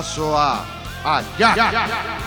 paso a allá.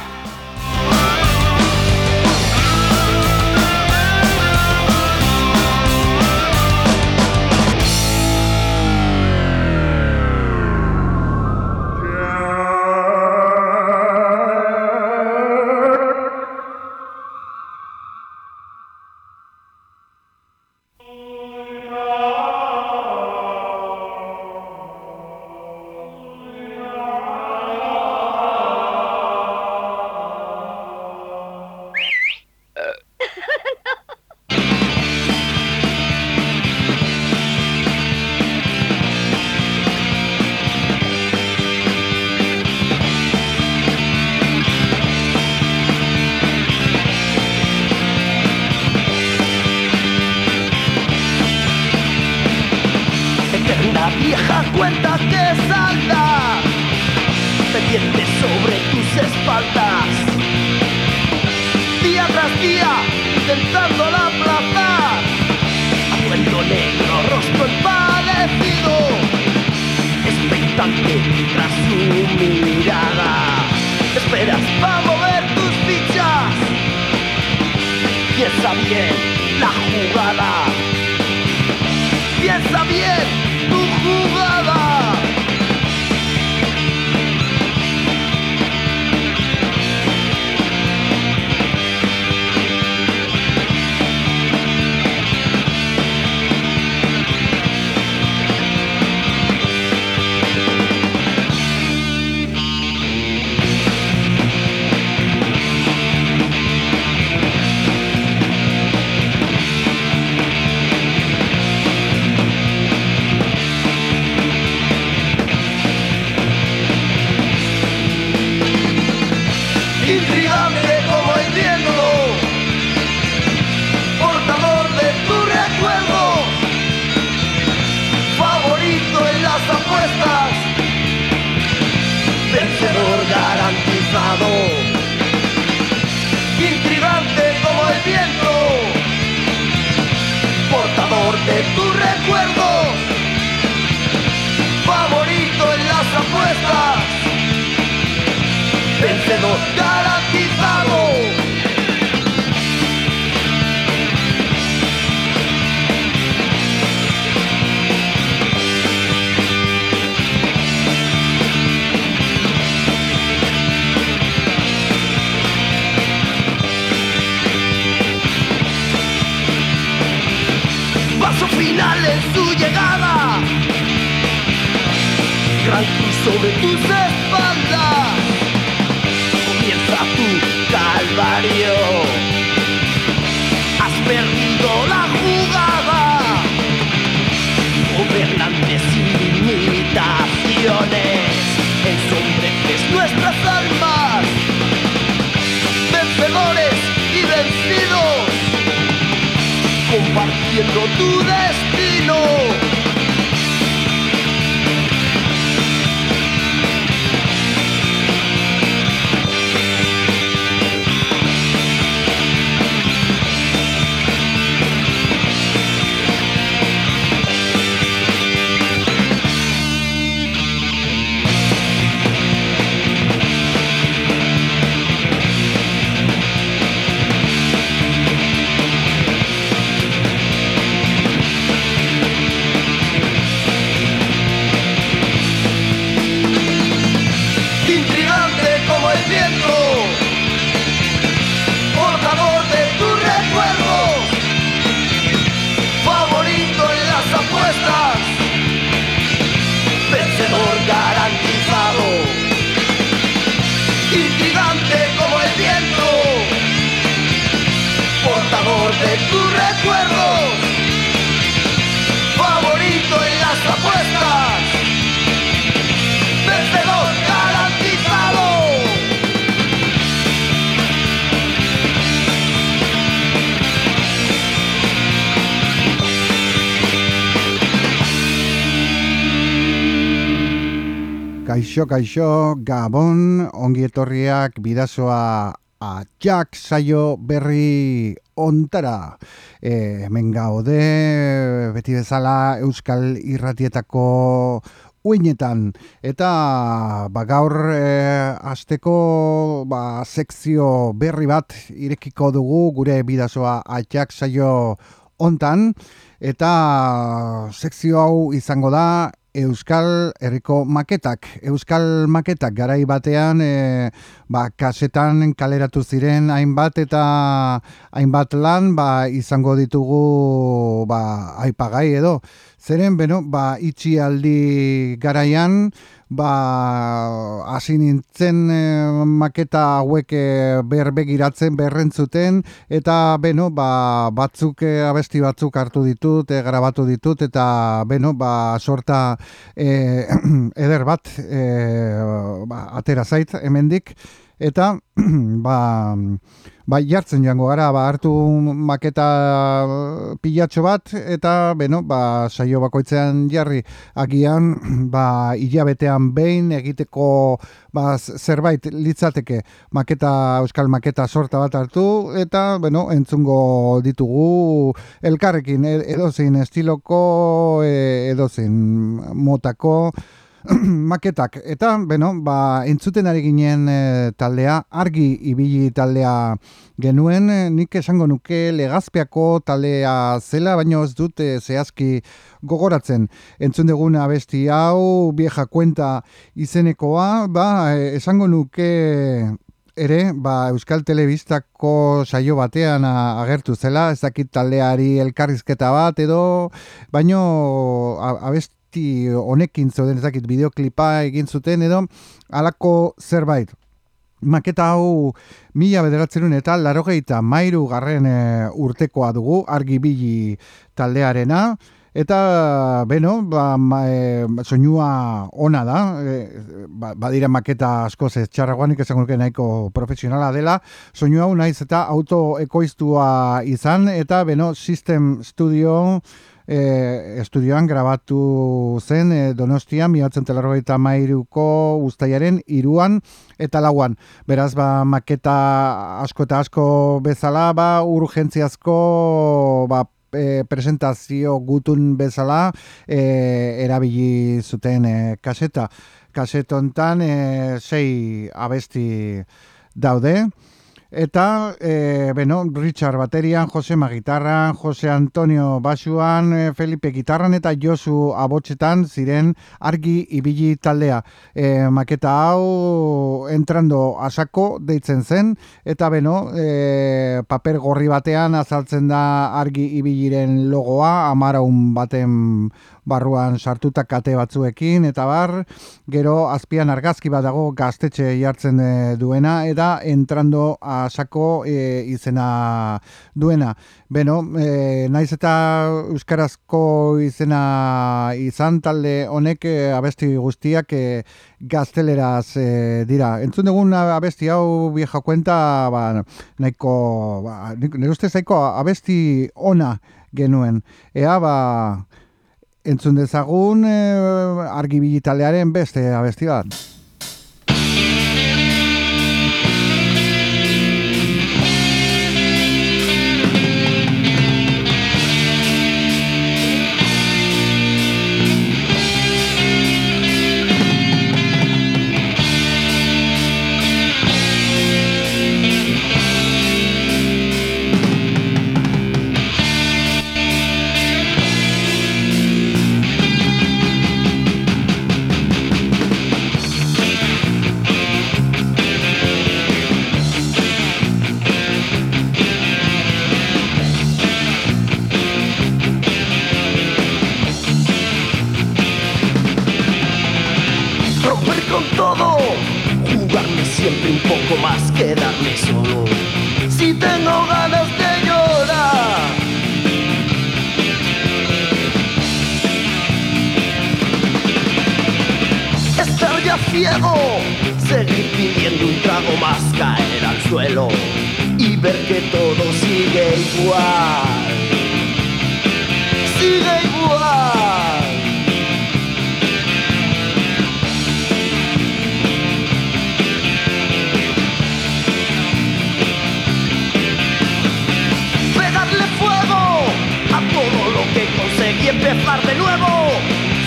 Kaixo, kaixo, Gabon, ongi etorriak bidazoa a Jack saio berri ontara. E, hemen gaude, beti bezala Euskal Irratietako uinetan. Eta ba, gaur e, asteko ba, sekzio berri bat irekiko dugu gure bidazoa atxak saio ontan. Eta sekzio hau izango da Euskal Herriko maketak. Euskal maketak garai batean e, ba, kasetan kaleratu ziren hainbat eta hainbat lan ba, izango ditugu ba, aipagai edo. Zeren, beno, ba, itxialdi garaian, ba, hasi nintzen e, maketa hauek e, berbegiratzen, berrentzuten, eta, beno, ba, batzuk, e, abesti batzuk hartu ditut, e, grabatu ditut, eta, beno, ba, sorta e, eder bat, e, ba, atera zait, hemendik, eta, ba, Ba, jartzen joango gara, ba, hartu maketa pilatxo bat, eta, beno, ba, saio bakoitzean jarri, agian, ba, hilabetean behin egiteko, ba, zerbait litzateke. Maketa, euskal maketa sorta bat hartu, eta, beno, entzungo ditugu elkarrekin, e, edozein estiloko, e, edozein motako, maketak. Eta, beno, ba, entzuten ari ginen e, taldea, argi ibili taldea genuen, e, nik esango nuke legazpeako taldea zela, baino ez dut e, zehazki gogoratzen. Entzun dugun abesti hau, vieja kuenta izenekoa, ba, esango nuke ere, ba, Euskal Telebistako saio batean agertu zela, ez dakit taldeari elkarrizketa bat edo, baino abesti honekin zoden ezakit bideoklipa egin zuten edo alako zerbait. Maketa hau mila bederatzen eta larogeita mairu garren e, urtekoa dugu argibili taldearena. Eta, beno, ba, ma, e, soinua ona da, e, ba, badira maketa asko ez txarragoanik esan nahiko profesionala dela, soinua naiz eta autoekoiztua izan, eta, beno, System Studio e, estudioan grabatu zen e, Donostia miatzen telarrogeita mairuko ustaiaren iruan eta lauan. Beraz, ba, maketa asko eta asko bezala, ba, urgentziazko ba, e, presentazio gutun bezala e, erabili zuten e, kaseta. Kasetontan e, sei abesti daude. Eta, e, beno, Richard baterian, Jose Magitarran, Jose Antonio basuan, e, Felipe gitarran eta Josu abotxetan ziren argi ibili taldea. E, maketa hau entrando asako deitzen zen, eta beno, e, paper gorri batean azaltzen da argi ibiliren logoa, amaraun baten barruan sartuta kate batzuekin eta bar, gero azpian argazki bat dago gaztetxe jartzen e, duena eta entrando asako e, izena duena. Beno, e, naiz eta euskarazko izena izan talde honek e, abesti guztiak e, gazteleraz e, dira. Entzun dugun abesti hau vieja kuenta, ba, nahiko, ba, nire uste zaiko abesti ona genuen. Ea, ba, entzun dezagun e, argibilitalearen beste abesti bat. con todo. Jugarme siempre un poco más, quedarme solo. Si tengo ganas de llorar. Estar ya ciego, seguir pidiendo un trago más, caer al suelo y ver que todo sigue igual. Sigue igual. empezar de nuevo.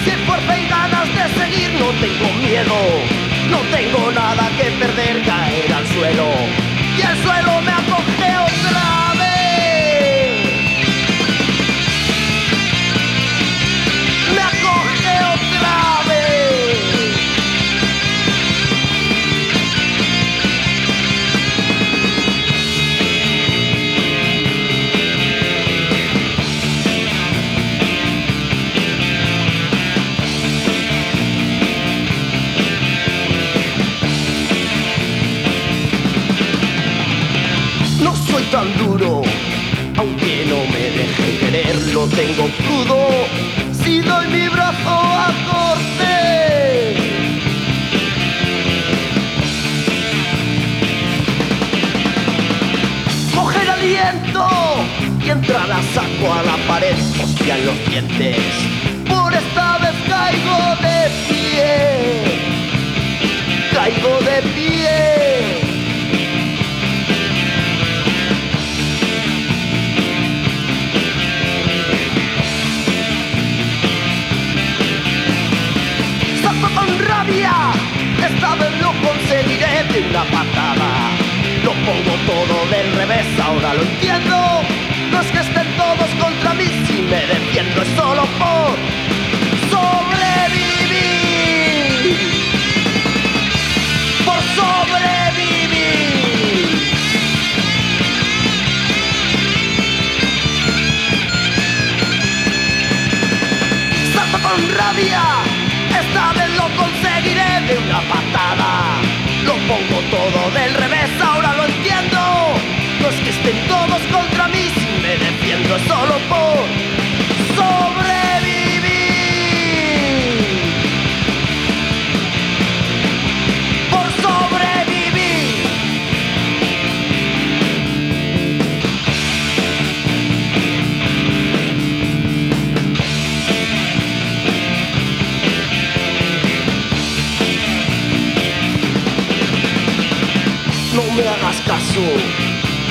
Si es fuerza y ganas de seguir, no tengo miedo. No tengo nada que perder, caer al suelo. Y el suelo me tengo crudo, si doy mi brazo a corte. Coger aliento y entrar a saco a la pared, hostia en los dientes, pongo todo del revés, ahora lo entiendo. No es que estén todos contra mí, si me defiendo solo por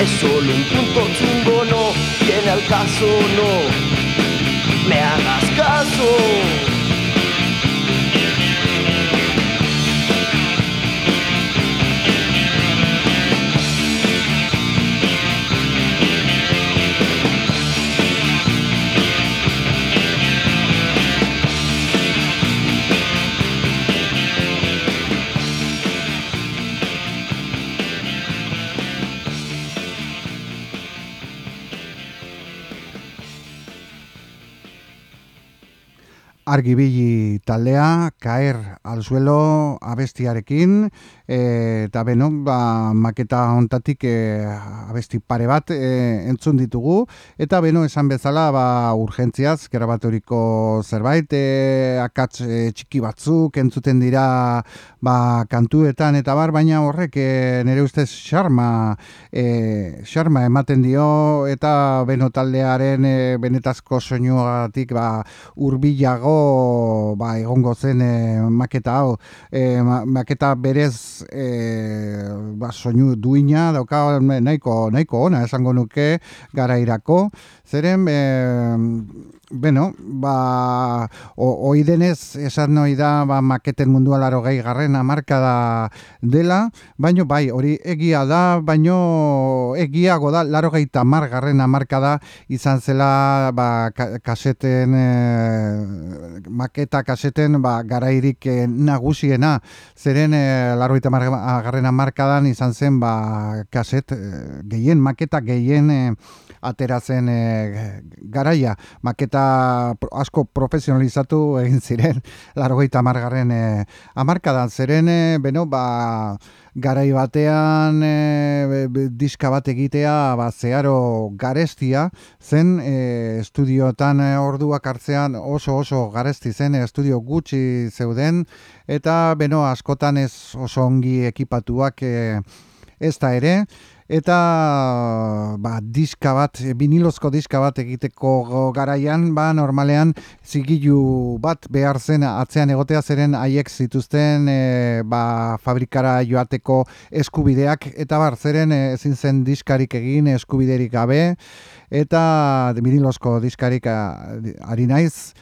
es solo un punto chungo, no viene al caso, no me hagas caso. Argibili taldea, kaer al suelo abestiarekin, e, eta beno, ba, maketa hontatik e, abesti pare bat e, entzun ditugu, eta beno, esan bezala, ba, urgentziaz, gerabaturiko zerbait, e, akatz e, txiki batzuk entzuten dira ba, kantuetan, eta bar, baina horrek e, nire ustez xarma, e, xarma ematen dio, eta beno taldearen e, benetazko soinuagatik ba, urbilago ba, egongo zen e, maketa hau, e, ma, maketa berez e, ba, soinu duina dauka nahiko, nahiko ona esango nuke garairako, zeren e, Beno, ba, oi denez esan noi da ba, maketen mundua laro gehi garren amarkada dela, baino bai, hori egia da, baino egiago da, laro gehi tamar garren amarkada izan zela ba, kaseten, e, maketa kaseten ba, garairik e, nagusiena, zeren e, laro gehi amarkadan izan zen ba, kaset e, gehien, maketa gehien e, ateratzen e, garaia, maketa asko profesionalizatu egin ziren, largoita amargarren e, amarkadan, zeren, e, beno, ba, garai batean e, diska bat egitea ba, zeharo garestia zen e, estudiotan e, orduak hartzean oso oso garesti zen estudio gutxi zeuden. Eta beno askotan ez oso ongi ekipatuak e, ez da ere eta ba, diska bat, vinilozko diska bat egiteko garaian, ba, normalean zigilu bat behar zen atzean egotea zeren haiek zituzten e, ba, fabrikara joateko eskubideak, eta bar, zeren e, ezin zen diskarik egin eskubiderik gabe, eta vinilozko diskarik ari naiz,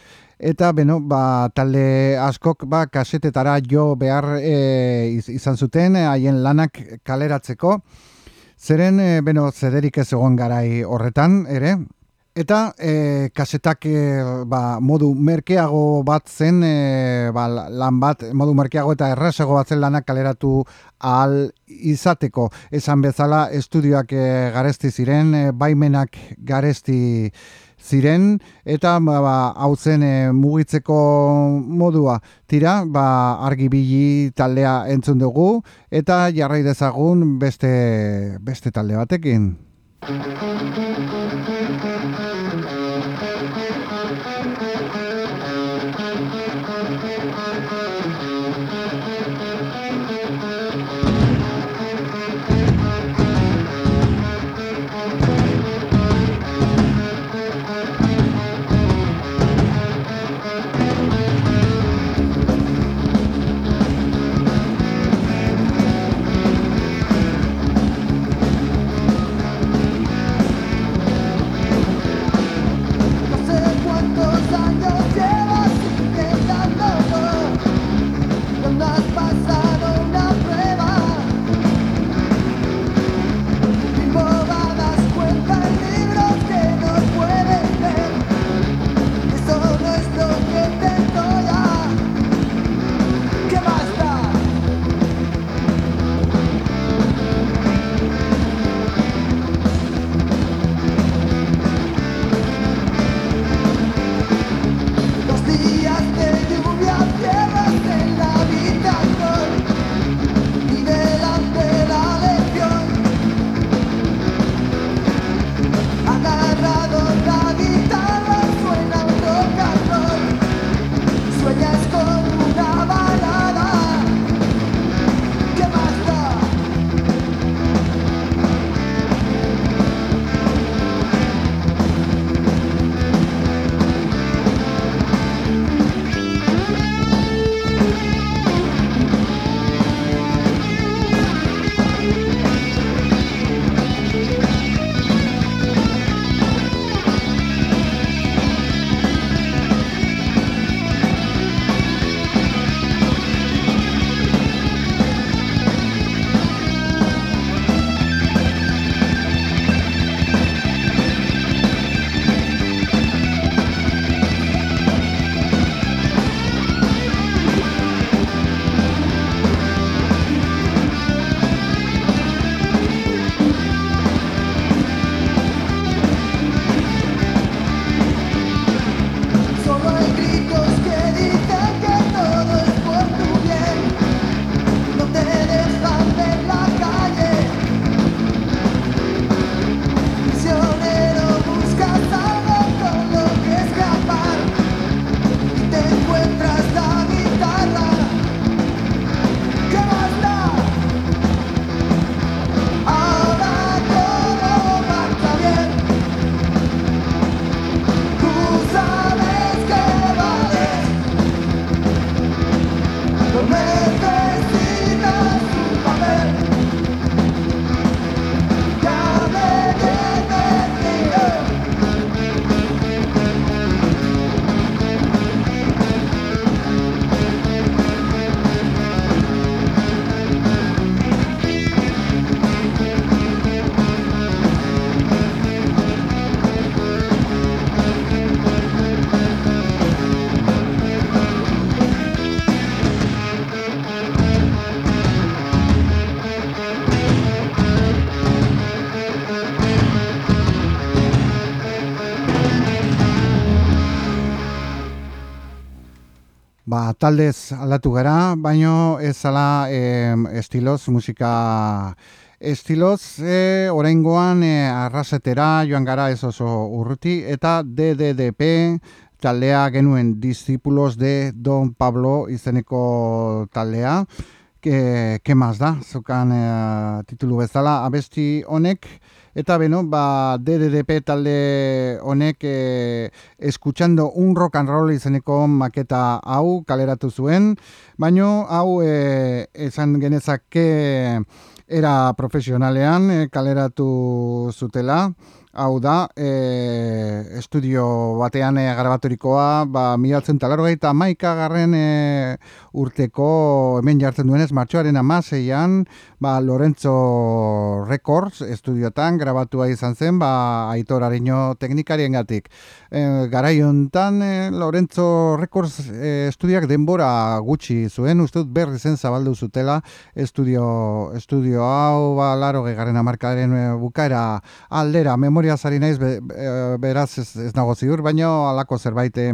Eta beno, ba, talde askok ba, kasetetara jo behar e, izan zuten haien lanak kaleratzeko. Zeren, e, beno, zederik ez egon garai horretan, ere, Eta e, kasetak e, ba, modu merkeago bat zen, e, ba, lan bat, modu merkeago eta errasago bat zen lanak kaleratu ahal izateko. Esan bezala, estudioak e, garesti ziren, e, baimenak garesti ziren, eta ba, ba, hau zen e, mugitzeko modua. Tira, ba, argibili taldea entzun dugu, eta jarrai dezagun beste, beste talde batekin. Taldez aldatu gara, baino ez zala e, estiloz, musika estiloz, e, oraingoan e, arrasetera joan gara ez oso urruti, eta DDDP taldea genuen discípulos de Don Pablo izeneko taldea, ke, ke da, zukan e, titulu bezala, abesti honek, Eta beno, ba, DDDP talde honek e, eskutsando un rock and roll izeneko maketa hau kaleratu zuen, baino hau e, esan genezake era profesionalean e, kaleratu zutela, hau da, e, estudio batean e, garabaturikoa, ba, miratzen talarro gaita maika garren e, urteko hemen jartzen duenez, martxoaren amaseian, ba, Lorenzo Records estudiotan grabatua izan zen, ba, aitor harino teknikarien gatik. E, Garaiontan, e, Lorenzo Records e, estudioak denbora gutxi zuen, uste dut berri zen zabaldu zutela estudio, estudio hau, ba, laro gegarren amarkadaren e, bukaera aldera, memoria zari naiz, beraz ez, ez nago ziur, baina alako zerbait eh,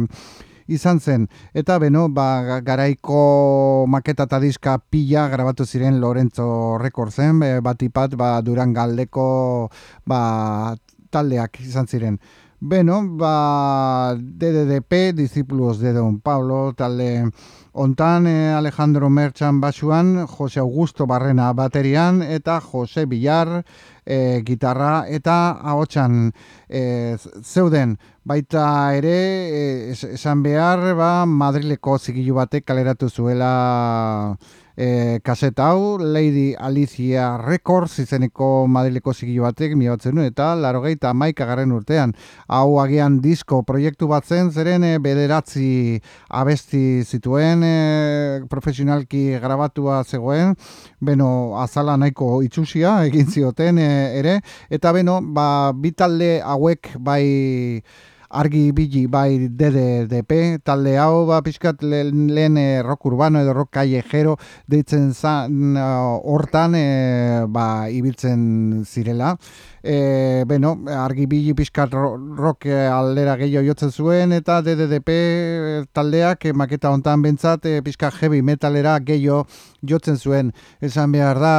izan zen. Eta beno, ba, garaiko maketa eta diska pila grabatu ziren Lorenzo Rekordzen, bat ipat ba, duran galdeko ba, taldeak izan ziren. Beno, ba, DDDP, Discípulos de Don Pablo, talde ontan eh, Alejandro Merchan basuan, Jose Augusto Barrena baterian, eta Jose Villar, e, gitarra eta ahotsan e, zeuden. Baita ere e, esan behar ba Madrileko zigilu batek kaleratu zuela e, kaseta hau, Lady Alicia Records izeneko madrileko zigilu batek mi batzen eta laro gehieta maika garren urtean. Hau agian disko proiektu bat zen, zeren e, bederatzi abesti zituen, e, profesionalki grabatua zegoen, beno, azala nahiko itxusia egin zioten e, ere, eta beno, ba, bitalde hauek bai argi bili bai DDDP, talde hau ba pixkat lehen e, rock urbano edo rock callejero deitzen zan hortan e, ba, ibiltzen zirela. E, beno, argi bili pixkat rock aldera gehiago jotzen zuen eta DDDP taldeak maketa hontan bentsat e, pixkat heavy metalera gehiago jotzen zuen. Esan behar da,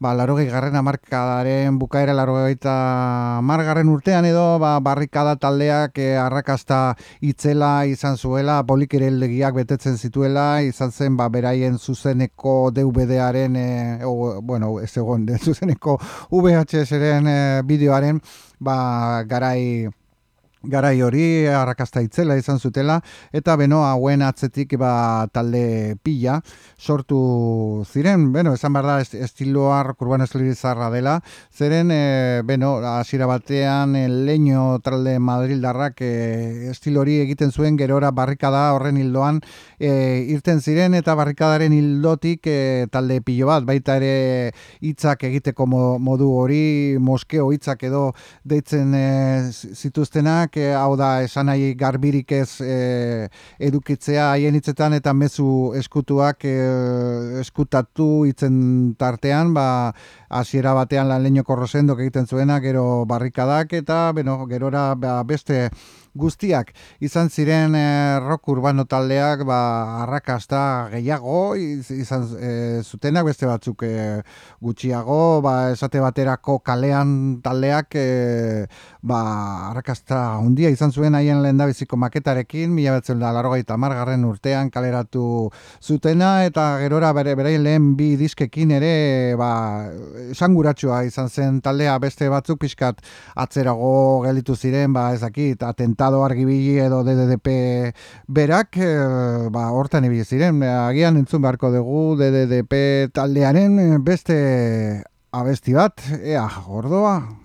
ba, larogei garren amarkadaren bukaera larogei eta margarren urtean edo ba, barrikada taldeak e, arrakasta itzela izan zuela, legiak betetzen zituela, izan zen ba, beraien zuzeneko DVD-aren, e, bueno, ez egon, zuzeneko VHS-eren bideoaren, ba, garai garai hori arrakasta itzela izan zutela eta beno hauen atzetik ba talde pila sortu ziren. Beno esan behar da estiloa kurban estilizarra dela. Zeren e, beno hasiera batean e, leño talde madrildarrak e, estilo hori egiten zuen gerora barrikada horren hildoan e, irten ziren eta barrikadaren hildotik e, talde pilo bat. Baita ere hitzak egiteko modu hori moskeo hitzak edo deitzen e, zituztenak que hau da esan nahi garbirik ez e, edukitzea haien hitzetan eta mezu eskutuak e, eskutatu hitzen tartean ba hasiera batean lan leño korrosendok egiten zuena gero barrikadak eta beno gerora ba, beste guztiak. Izan ziren e, rock urbano taldeak ba, arrakasta gehiago izan e, zutenak beste batzuk e, gutxiago ba, esate baterako kalean taldeak e, ba, arrakasta hundia izan zuen haien lehen biziko maketarekin mila betzen da laro margarren urtean kaleratu zutena eta gerora bere beraien lehen bi diskekin ere ba, esanguratsua izan zen taldea. Beste batzuk pixkat atzerago gelitu ziren ba, ezakit atenta estado argibili edo DDDP berak e, ba, hortan ibili ziren. Agian entzun beharko dugu DDDP taldearen beste abesti bat. Ea gordoa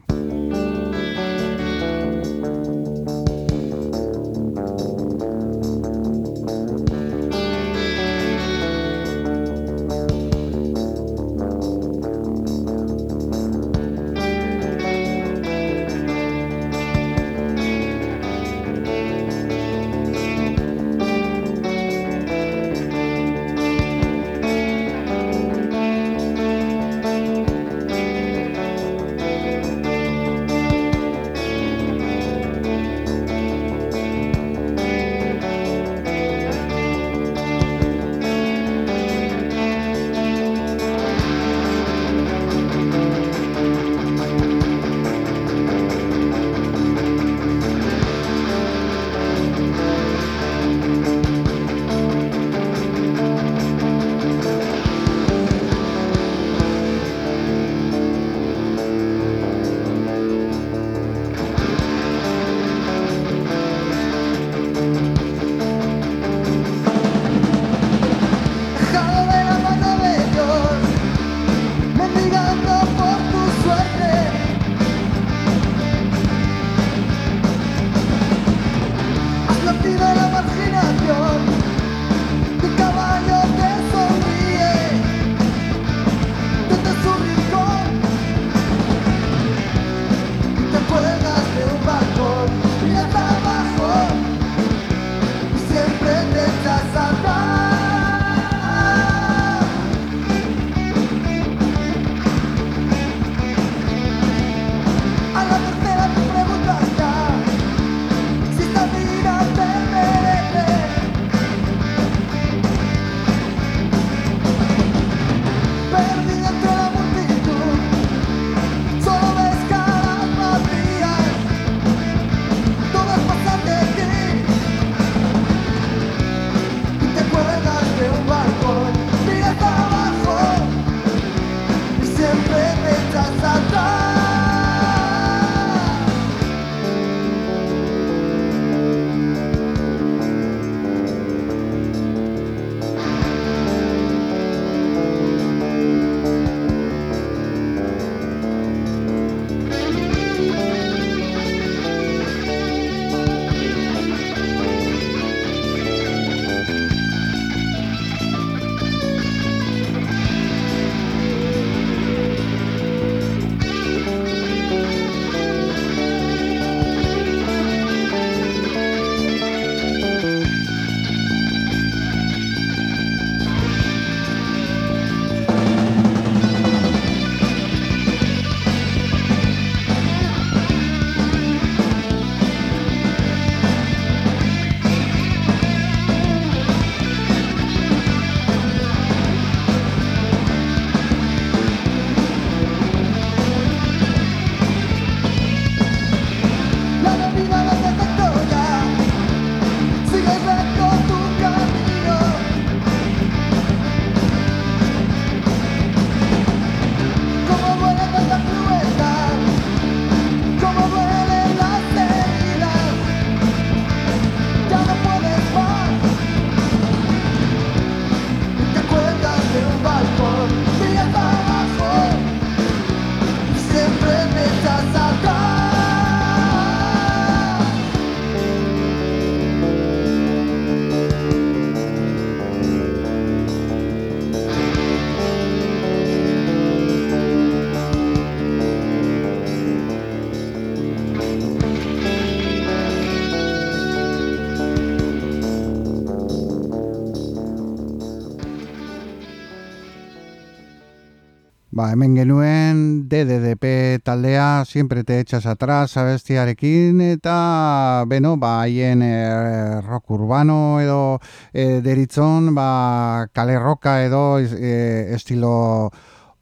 Hemen genuen DDDP taldea siempre te echas atrás abestiarekin eta beno, ba, haien e, rock urbano edo e, deritzon, ba, kale roka edo e, estilo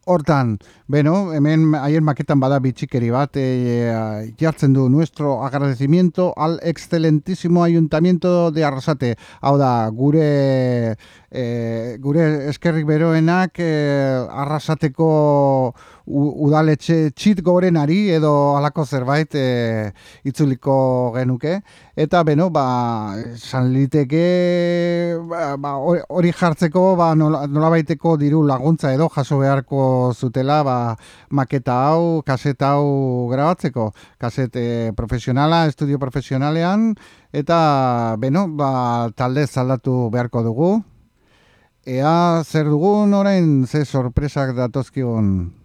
Hortan, beno, hemen haien maketan bada bitxikeri bat, e, jartzen du nuestro agradecimiento al excelentísimo ayuntamiento de Arrasate. Hau da, gure, e, gure eskerrik beroenak e, Arrasateko udaletxe txit gorenari edo halako zerbait e, itzuliko genuke. Eta beno, ba, san liteke ba, ba, hori jartzeko ba, nola, nola baiteko diru laguntza edo jaso beharko zutela ba, maketa hau, kaseta hau grabatzeko. Kasete profesionala, estudio profesionalean, eta beno, ba, talde zaldatu beharko dugu. Ea zer dugun orain ze sorpresak datozkigun.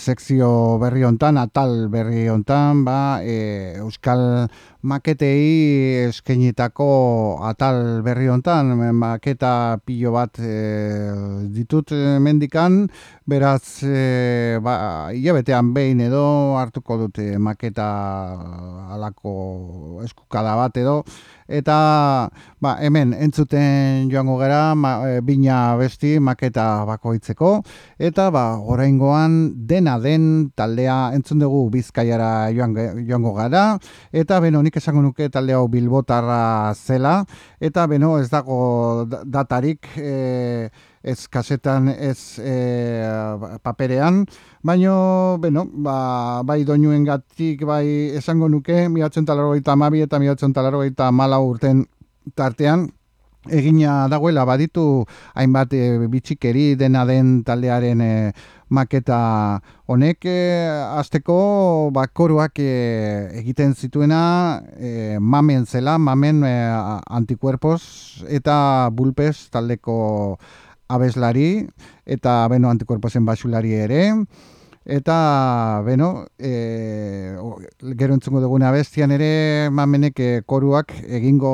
Sekzio berri hontan, atal berri hontan, ba, e, Euskal maketei eskenitako atal berri hontan, maketa pilo bat e, ditut mendikan, beraz, e, ba, hilabetean behin edo hartuko dute maketa alako eskukada bat edo, eta ba, hemen entzuten joango gara ma, e, bina besti maketa bakoitzeko. Eta ba oraingoan dena den taldea entzun dugu Bizkaiara joan, joango gara. Eta beno nik esango nuke talde hau Bilbotarra zela. Eta beno ez dago datarik e, ez kasetan, ez e, paperean, baino, bueno, ba, bai doinuen gatik, bai esango nuke, miratzen talaro gaita amabi eta miratzen talaro gaita mala urten tartean, egina dagoela baditu hainbat e, bitxikeri dena den taldearen e, maketa honek e, azteko bakoruak egiten zituena e, mamen zela, mamen e, antikuerpos eta bulpes taldeko abeslari eta beno antikorpozen basulari ere. Eta beno e, gero entzungo duguna bestian ere mamenek e, koruak egingo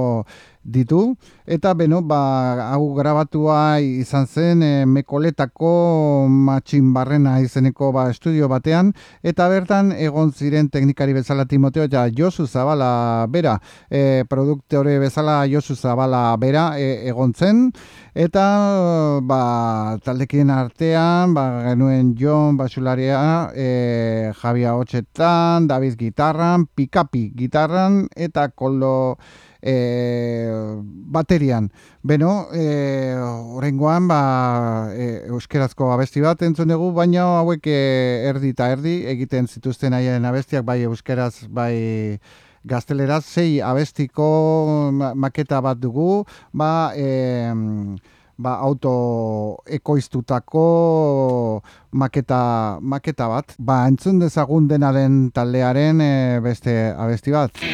ditu. Eta beno ba hau grabatua izan zen e, mekoletako matxin barrena izeneko ba estudio batean. Eta bertan egon ziren teknikari bezala Timoteo eta Josu Zabala bera. E, produktore bezala Josu Zabala bera e, egon zen. Eta ba taldekien artean ba genuen Jon Basularia e, Javier Otxetan David gitarran Pikapi gitarran eta Koldo e, baterian. Beno, e, horrengoan, ba, e, euskerazko abesti bat entzun dugu, baina hauek e, erdi eta erdi egiten zituzten haien abestiak, bai euskeraz, bai gazteleraz, sei abestiko maketa bat dugu, ba, e, ba auto ekoiztutako maketa, maketa bat. Ba, entzun dezagun denaren taldearen e, beste abesti bat.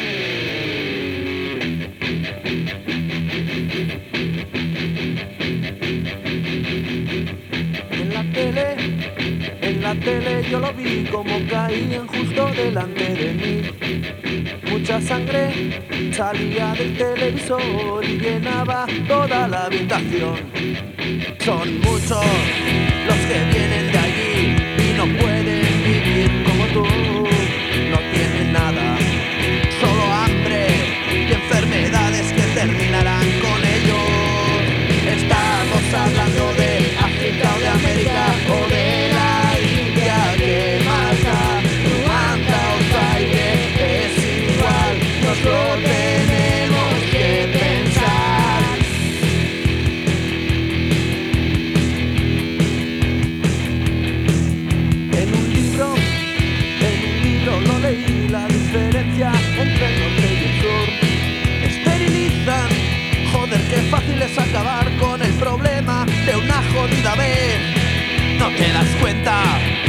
Tele yo lo vi como caían justo delante de mí. Mucha sangre salía del televisor y llenaba toda la habitación. Son muchos los que vienen de allí jodida vez. No te das cuenta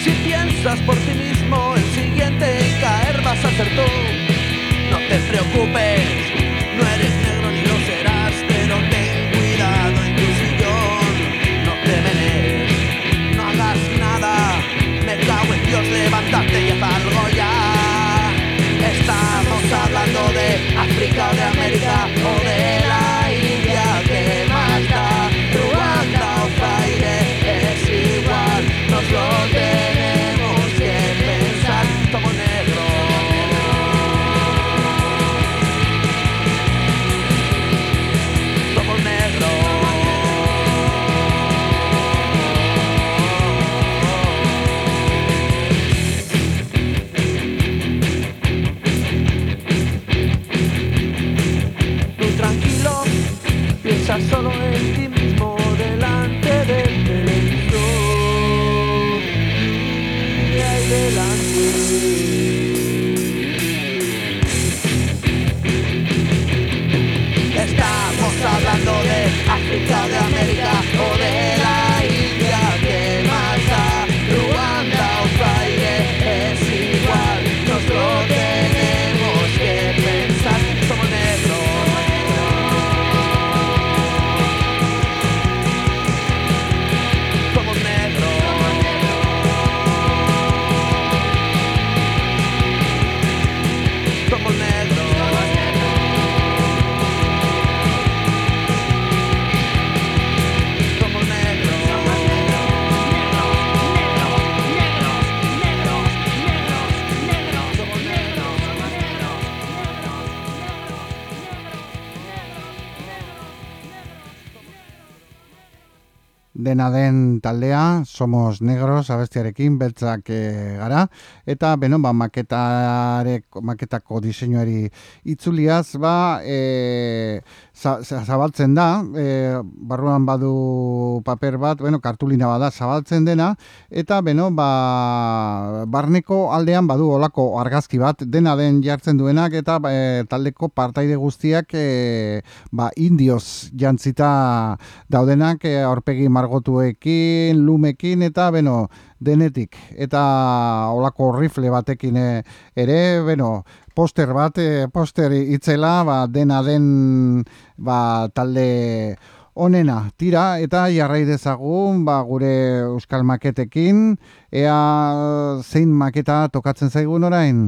si piensas por ti mismo, el siguiente en caer vas a ser tú. No te preocupes, dena den taldea, somos negros, abestiarekin, beltzak e, gara, eta, beno, ba, maketarek, maketako diseinuari itzuliaz, ba, e, zabaltzen da, e, barruan badu paper bat, bueno, kartulina bada zabaltzen dena, eta, beno, ba, barneko aldean badu olako argazki bat, dena den jartzen duenak, eta e, taldeko partaide guztiak, e, ba, indioz jantzita daudenak, e, aurpegi margot autoekin, lumekin eta beno, denetik. Eta olako rifle batekin eh, ere, beno, poster bat, eh, poster itzela, ba, dena den ba, talde onena. Tira eta jarrai dezagun ba, gure euskal maketekin, ea zein maketa tokatzen zaigun orain.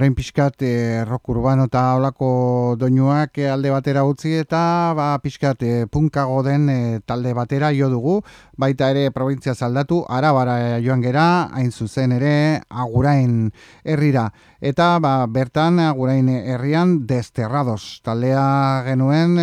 Orain pixkat e, rock urbano eta olako doinuak eh, alde batera utzi eta ba, pixkat e, punkago den talde batera jo dugu, baita ere provintzia zaldatu, arabara joan gera, hain zuzen ere agurain herrira. Eta ba, bertan agurain herrian desterrados taldea genuen,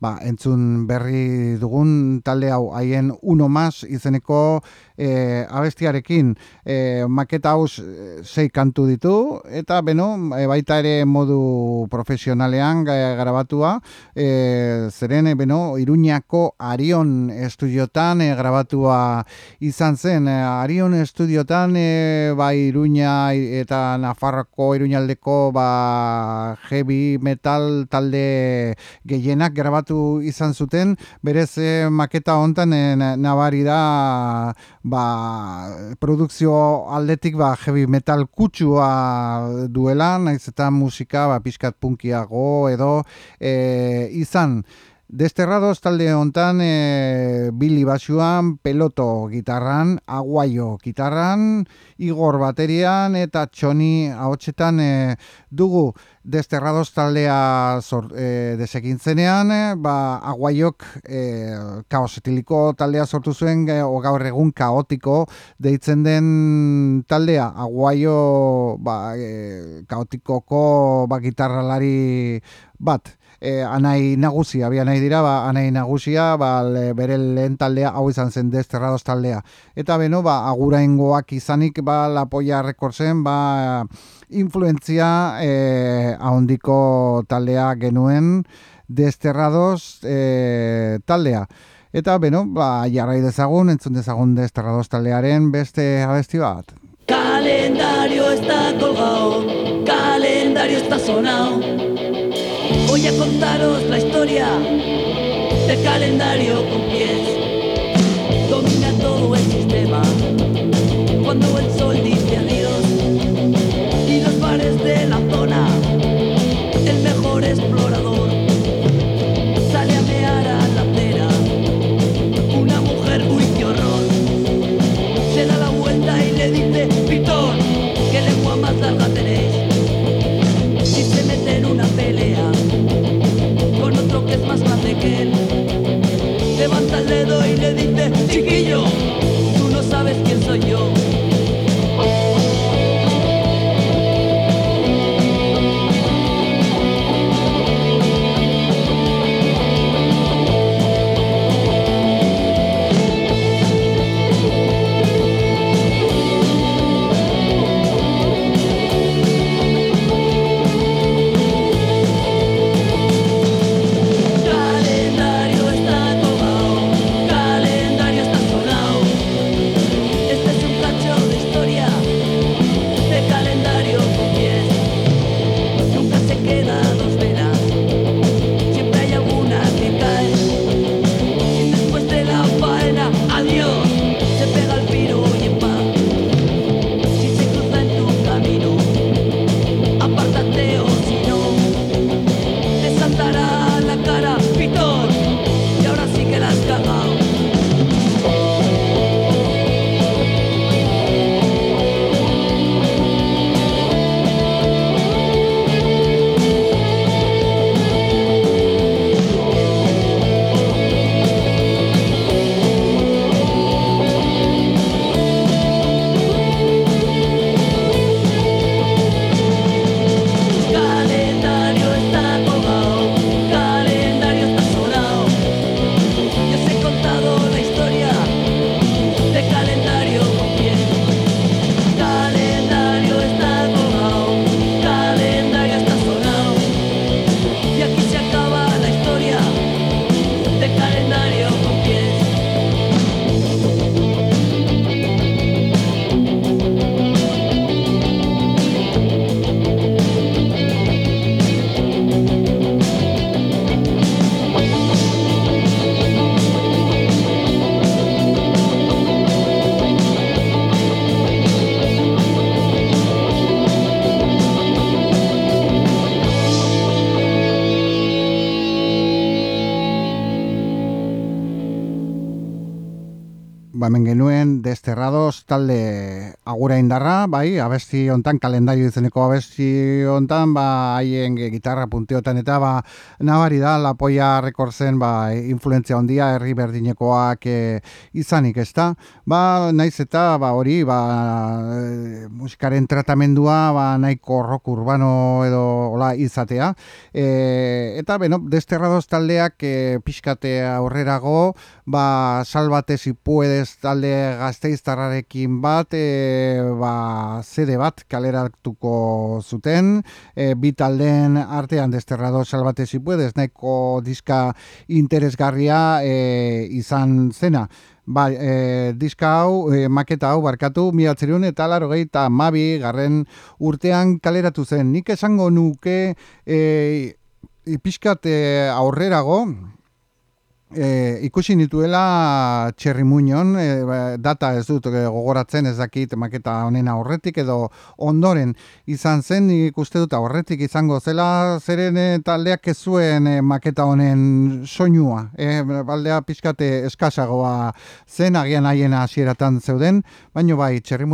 ba, entzun berri dugun talde hau. Haien uno mas izeneko e, abestiarekin e, maketa hau sei kantu ditu, eta beno, e, baita ere modu profesionalean grabatua, e, zeren, e, beno, Iruñako Arion estudiotan e, grabatua izan zen. E, Arion estudiotan, e, ba, Iruña eta Nafarroko Iruñaldeko ba, heavy metal talde gehienak grabatu izan zuten, berez e, maketa hontan e, nabari da ba, produkzio aldetik ba, heavy metal kutsua duela, naiz eta musika ba, pixkat punkiago edo e, izan. Desterrados talde hontan e, Billy Basuan, Peloto gitarran, Aguayo gitarran, Igor baterian eta Txoni ahotsetan e, dugu Desterrados taldea zor, e, desekintzenean, e, ba, Aguayok e, kaosetiliko taldea sortu zuen, e, o gaur egun kaotiko deitzen den taldea. Aguayo ba, e, kaotikoko ba, gitarralari bat e, anai nagusia, bia nahi dira, ba, anai nagusia, ba, le, bere lehen taldea, hau izan zen desterrados taldea. Eta beno, ba, aguraingoak izanik, ba, lapoia rekorzen, ba, influentzia e, ahondiko taldea genuen desterrados e, taldea. Eta, beno, ba, jarrai dezagun, entzun dezagun desterrados taldearen beste abesti bat. Calendario está colgado, calendario está sonado. Voy a contaros la historia del calendario con pies. Domina todo el sistema cuando el sol dice adiós. Y los bares de la dedo y le dice, chiquillo, tú no sabes quién soy yo. Ba, hemen genuen desterrados talde agura indarra, bai, abesti hontan, kalendario izeneko abesti hontan, ba, haien gitarra punteotan eta ba, nabari da, lapoia rekortzen, ba, influentzia ondia, herri berdinekoak e, izanik, ezta? Ba, naiz eta, ba, hori, ba, e, musikaren tratamendua, ba, nahiko rock urbano edo, hola, izatea. E, eta, beno, desterrados taldeak e, pixkate aurrerago, ba, sálvate si puedes talde gazteiztarrarekin bat, e, ba, zede bat kaleratuko zuten, e, bi taldeen artean desterrado salbate si puedes, nahiko diska interesgarria e, izan zena. Ba, e, diska hau, e, maketa hau, barkatu, miatzerun eta laro eta mabi garren urtean kaleratu zen. Nik esango nuke e, e, aurrerago, E, ikusi nituela txerri muñon, e, data ez dut e, gogoratzen ez dakit maketa honen aurretik edo ondoren izan zen ikuste dut aurretik izango zela zeren taldeak ez zuen e, maketa honen soinua. E, baldea pixkate eskasagoa zen agian haien hasieratan zeuden, baino bai txerri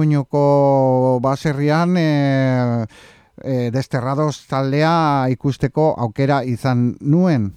baserrian e, e, desterrados taldea ikusteko aukera izan nuen.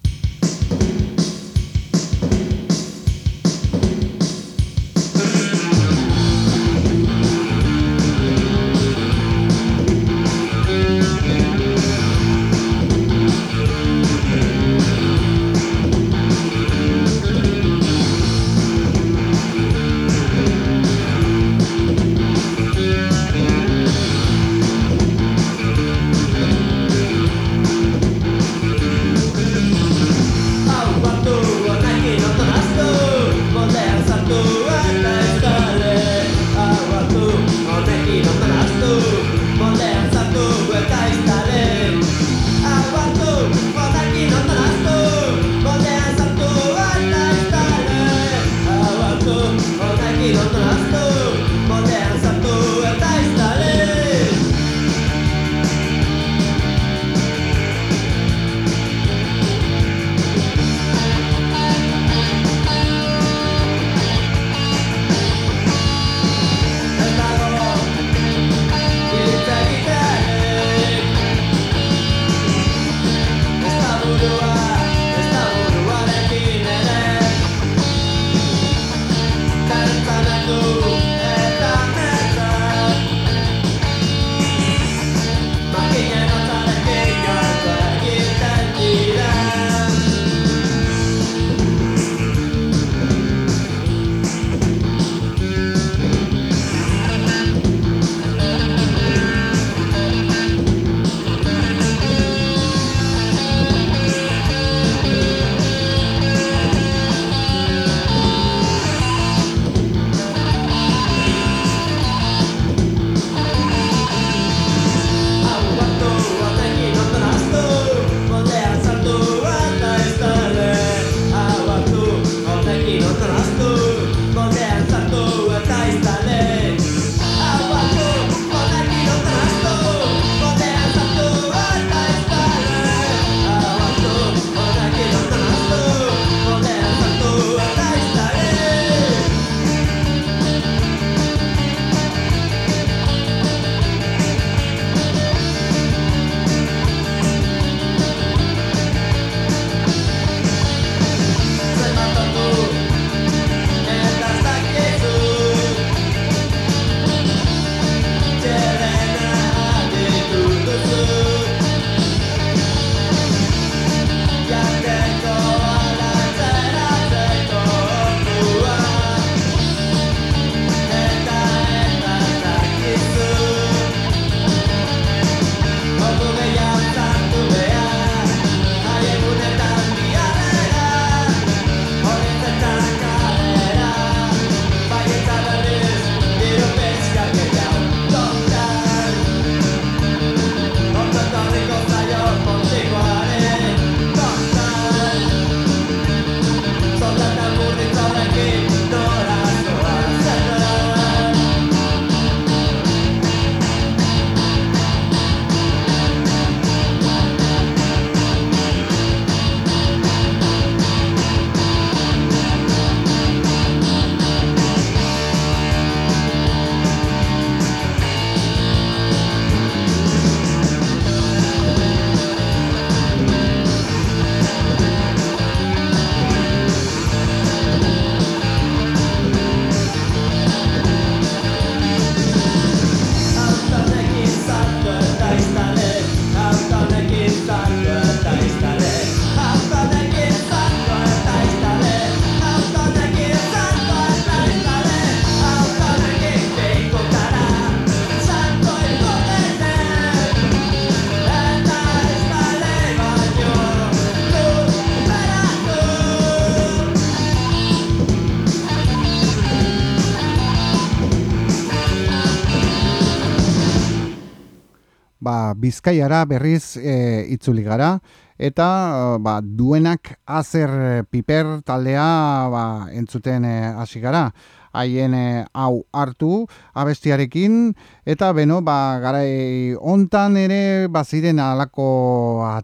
Bizkaiara berriz e, itzuli gara, eta ba, duenak azer piper taldea ba, entzuten hasi gara. Haien eh, hau hartu abestiarekin. Eta beno ba garai hontan ere baziren alako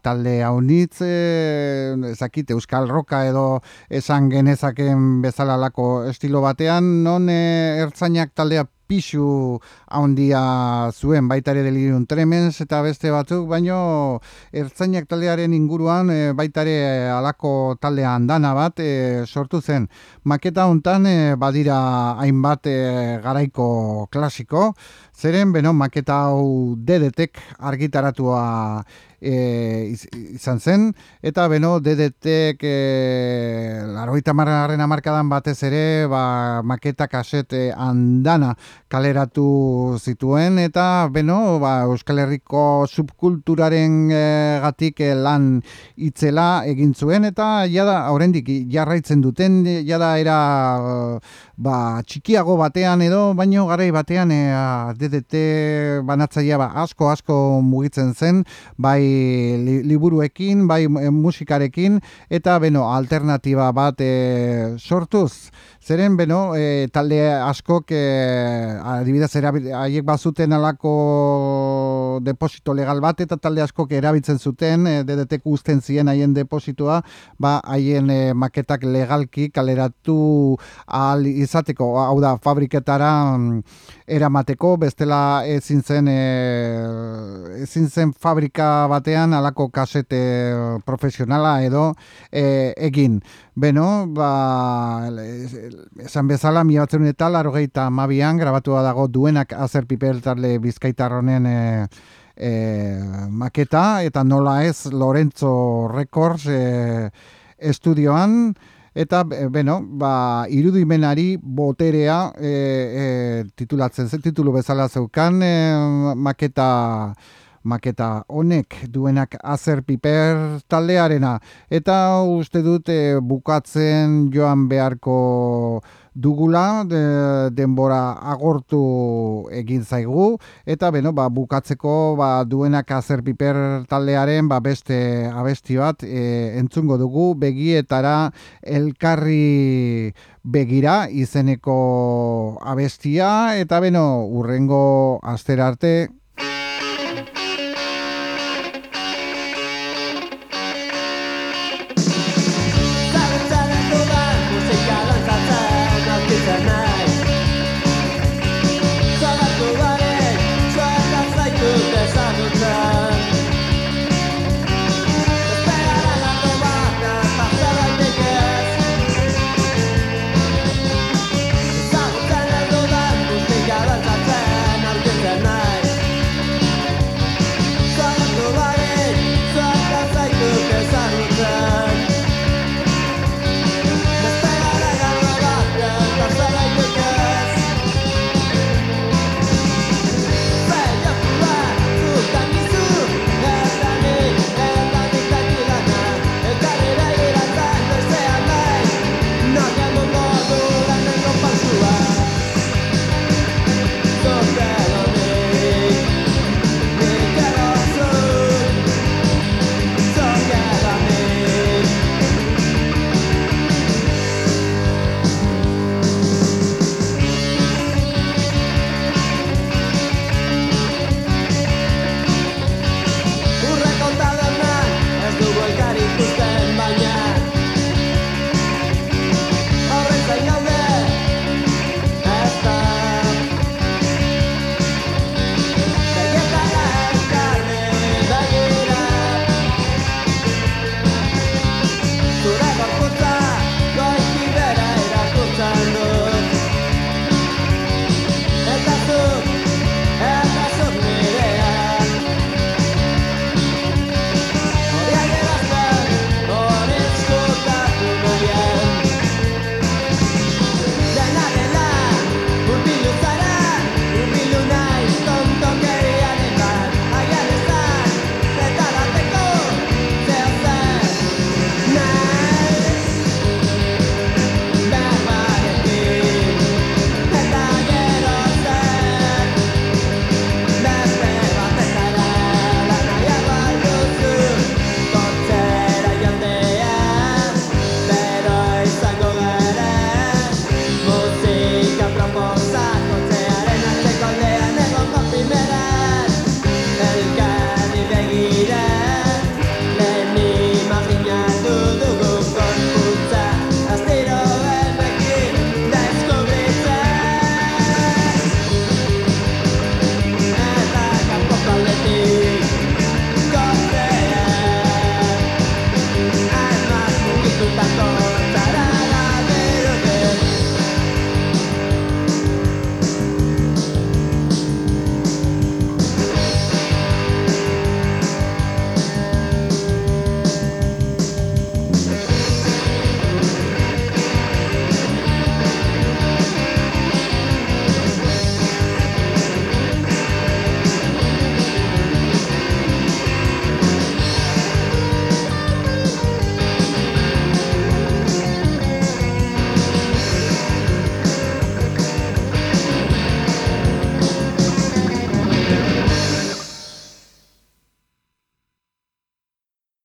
talde haunitz eh, ezakite euskal roka edo esan genezaken bezala alako estilo batean. Non e, ertzainak taldea pixu handia zuen baita ere delirium tremens eta beste batzuk, baino ertzainak taldearen inguruan e, baita ere alako taldean dana bat e, sortu zen. Maketa hontan e, badira hainbat e, garaiko klasiko, zeren beno maketa hau dedetek argitaratua e, izan zen, eta beno, DDT e, laroita margarren amarkadan batez ere, ba, maketa kasete andana kaleratu zituen, eta beno, ba, Euskal Herriko subkulturaren e, gatik e, lan itzela egin zuen, eta jada, horrendik, jarraitzen duten, jada era ba, txikiago batean edo, baino garai batean e, DDT banatzaia ba, asko asko mugitzen zen, bai liburuekin, bai eh, musikarekin, eta beno, alternatiba bat e, sortuz. Zeren, beno, e, talde askok, e, adibidez, haiek bazuten alako deposito legal bat, eta talde askok erabiltzen zuten, e, DDT usten ziren haien depositoa, ba, haien maketak legalki kaleratu al izateko, hau da, fabriketara mm, eramateko, bestela ezin zen, e, ezin zen fabrika batean alako kasete profesionala edo e, egin. Beno, ba, esan bezala, mi batzen eta laro gehieta mabian, grabatua dago duenak azer pipeltarle bizkaitarronen e, e, maketa, eta nola ez Lorenzo Records e, estudioan, eta, beno, ba, irudimenari boterea e, e, titulatzen zen, titulu bezala zeukan, e, maketa maketa honek duenak azer piper taldearena. Eta uste dute bukatzen joan beharko dugula de, denbora agortu egin zaigu. Eta beno ba, bukatzeko ba, duenak azer piper taldearen ba, beste abesti bat e, entzungo dugu. Begietara elkarri begira izeneko abestia. Eta beno urrengo aster arte